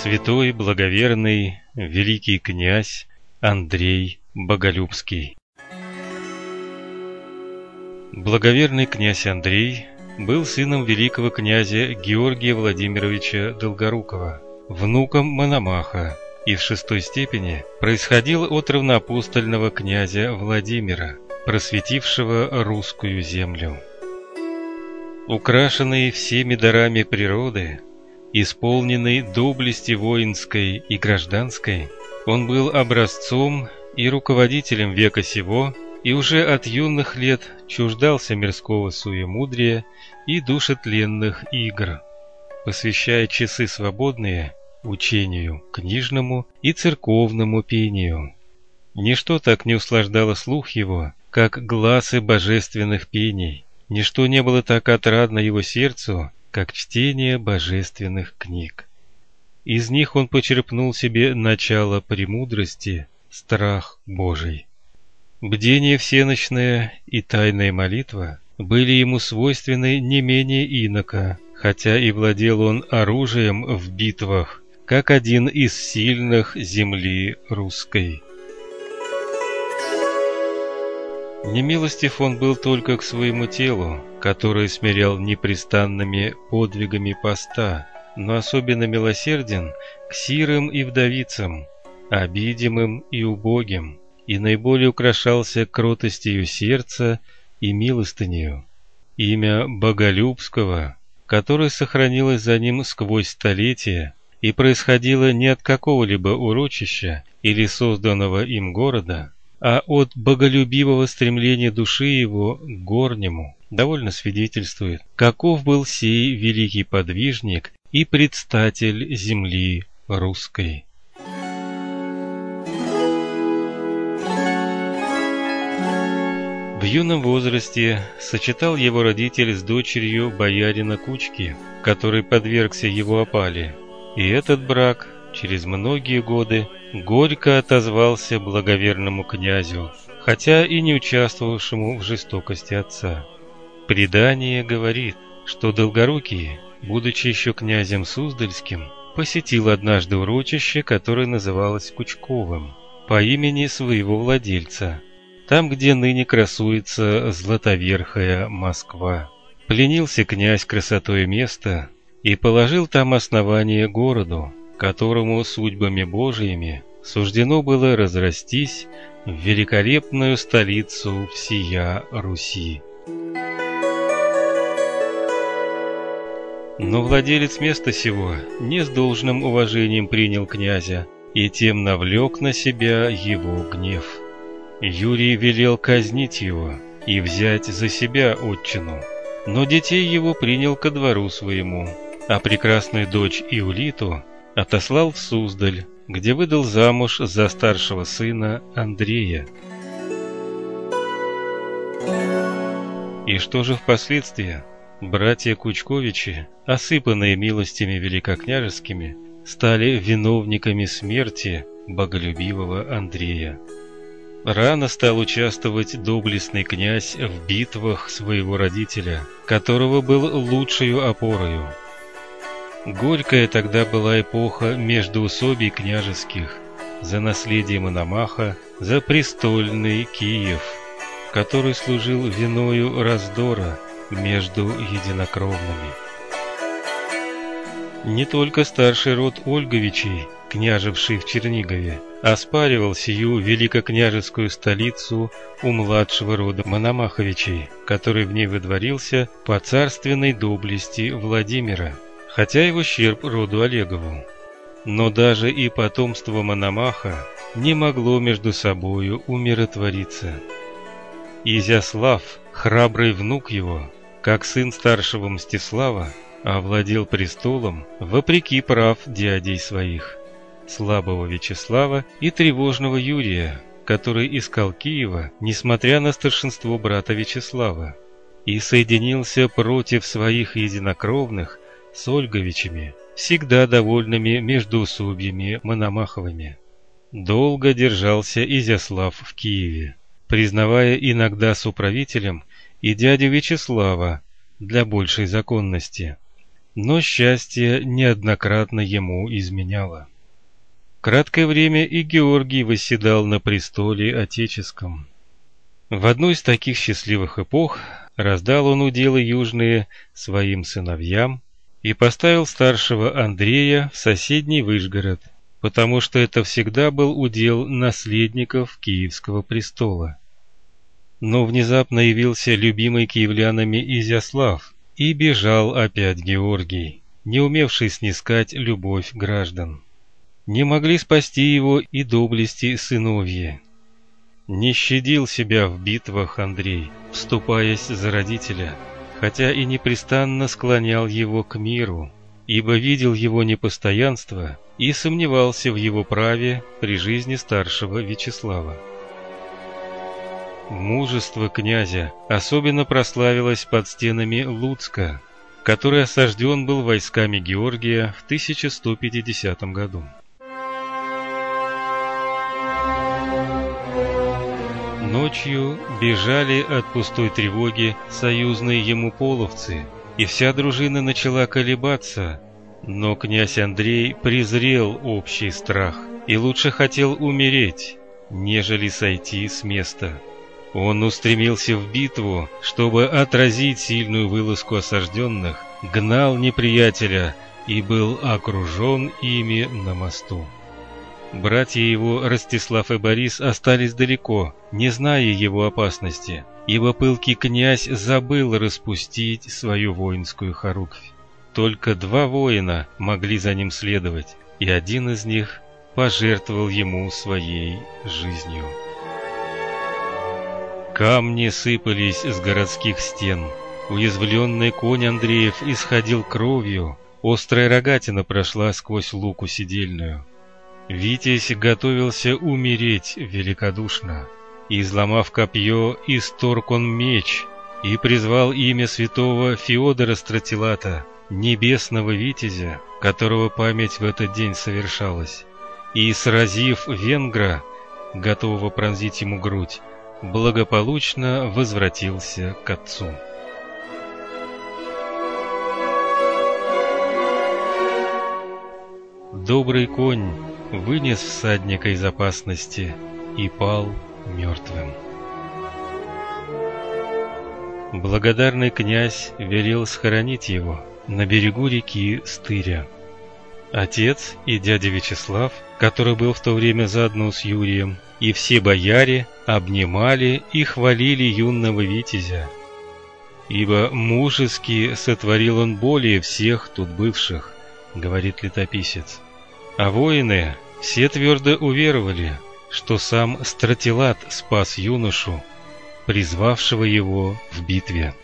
святой, благоверный, великий князь Андрей Боголюбский. Благоверный князь Андрей был сыном великого князя Георгия Владимировича Долгорукова, внуком Мономаха, и в шестой степени происходил от равноапостольного князя Владимира, просветившего русскую землю. Украшенный всеми дарами природы, исполненный доблести воинской и гражданской, он был образцом и руководителем века сего, и уже от юных лет чуждался мирского суемудрия и душетленных игр, посвящая часы свободные учению книжному и церковному пению. Ничто так не услаждало слух его, как глазы божественных пений, ничто не было так отрадно его сердцу, как чтение божественных книг. Из них он почерпнул себе начало премудрости, страх Божий. Бдение всеночное и тайная молитва были ему свойственны не менее инока, хотя и владел он оружием в битвах, как один из сильных земли русской. Немилостив он был только к своему телу, которое смирял непрестанными подвигами поста, но особенно милосерден к сирым и вдовицам, обидимым и убогим, и наиболее украшался кротостью сердца и милостынею. Имя Боголюбского, которое сохранилось за ним сквозь столетия и происходило не от какого-либо урочища или созданного им города, а от боголюбивого стремления души его к горнему, довольно свидетельствует, каков был сей великий подвижник и предстатель земли русской. В юном возрасте сочетал его родитель с дочерью боярина Кучки, который подвергся его опале. И этот брак через многие годы горько отозвался благоверному князю, хотя и не участвовавшему в жестокости отца. Предание говорит, что Долгорукий, будучи еще князем Суздальским, посетил однажды урочище, которое называлось Кучковым, по имени своего владельца, там, где ныне красуется златоверхая Москва. Пленился князь красотой места и положил там основание городу, которому судьбами Божиими суждено было разрастись в великолепную столицу всея Руси. Но владелец места сего не с должным уважением принял князя и тем навлек на себя его гнев. Юрий велел казнить его и взять за себя отчину, но детей его принял ко двору своему, а прекрасную дочь Иулиту отослал в Суздаль, где выдал замуж за старшего сына Андрея. И что же впоследствии? Братья Кучковичи, осыпанные милостями великокняжескими, стали виновниками смерти боголюбивого Андрея. Рано стал участвовать доблестный князь в битвах своего родителя, которого был лучшей опорою. Горькая тогда была эпоха междоусобий княжеских, за наследие Мономаха, за престольный Киев, который служил виною раздора между единокровными. Не только старший род Ольговичей, княжевший в Чернигове, оспаривал сию великокняжескую столицу у младшего рода Мономаховичей, который в ней выдворился по царственной доблести Владимира хотя и в ущерб роду Олегову. Но даже и потомство Мономаха не могло между собою умиротвориться. Изяслав, храбрый внук его, как сын старшего Мстислава, овладел престолом вопреки прав дядей своих, слабого Вячеслава и тревожного Юрия, который искал Киева, несмотря на старшинство брата Вячеслава, и соединился против своих единокровных с Ольговичами, всегда довольными междоусобьями Мономаховыми. Долго держался Изяслав в Киеве, признавая иногда суправителем и дядю Вячеслава для большей законности. но счастье неоднократно ему изменяло. Краткое время и Георгий восседал на престоле отеческом. В одну из таких счастливых эпох раздал он уделы южные своим сыновьям и поставил старшего Андрея в соседний Выжгород, потому что это всегда был удел наследников Киевского престола. Но внезапно явился любимый киевлянами Изяслав, и бежал опять Георгий, не умевший снискать любовь граждан. Не могли спасти его и доблести сыновья. Не щадил себя в битвах Андрей, вступаясь за родителя, хотя и непрестанно склонял его к миру, ибо видел его непостоянство и сомневался в его праве при жизни старшего Вячеслава. Мужество князя особенно прославилось под стенами Луцка, который осажден был войсками Георгия в 1150 году. Ночью бежали от пустой тревоги союзные ему половцы, и вся дружина начала колебаться, но князь Андрей презрел общий страх и лучше хотел умереть, нежели сойти с места. Он устремился в битву, чтобы отразить сильную вылазку осажденных, гнал неприятеля и был окружен ими на мосту. Братья его, Ростислав и Борис, остались далеко, не зная его опасности, ибо пылкий князь забыл распустить свою воинскую хоругвь. Только два воина могли за ним следовать, и один из них пожертвовал ему своей жизнью. Камни сыпались с городских стен. Уязвленный конь Андреев исходил кровью, острая рогатина прошла сквозь луку сидельную. Витязь готовился умереть великодушно. Изломав копье, исторг он меч и призвал имя святого Феодора Стратилата, небесного витязя, которого память в этот день совершалась. И, сразив венгра, готового пронзить ему грудь, благополучно возвратился к отцу. Добрый конь вынес всадника из опасности и пал мертвым. Благодарный князь велел схоронить его на берегу реки Стыря. Отец и дядя Вячеслав, который был в то время заодно с Юрием, и все бояре обнимали и хвалили юного витязя, ибо мужески сотворил он более всех тут бывших, говорит летописец. А воины все твердо уверовали, что сам Стратилат спас юношу, призвавшего его в битве.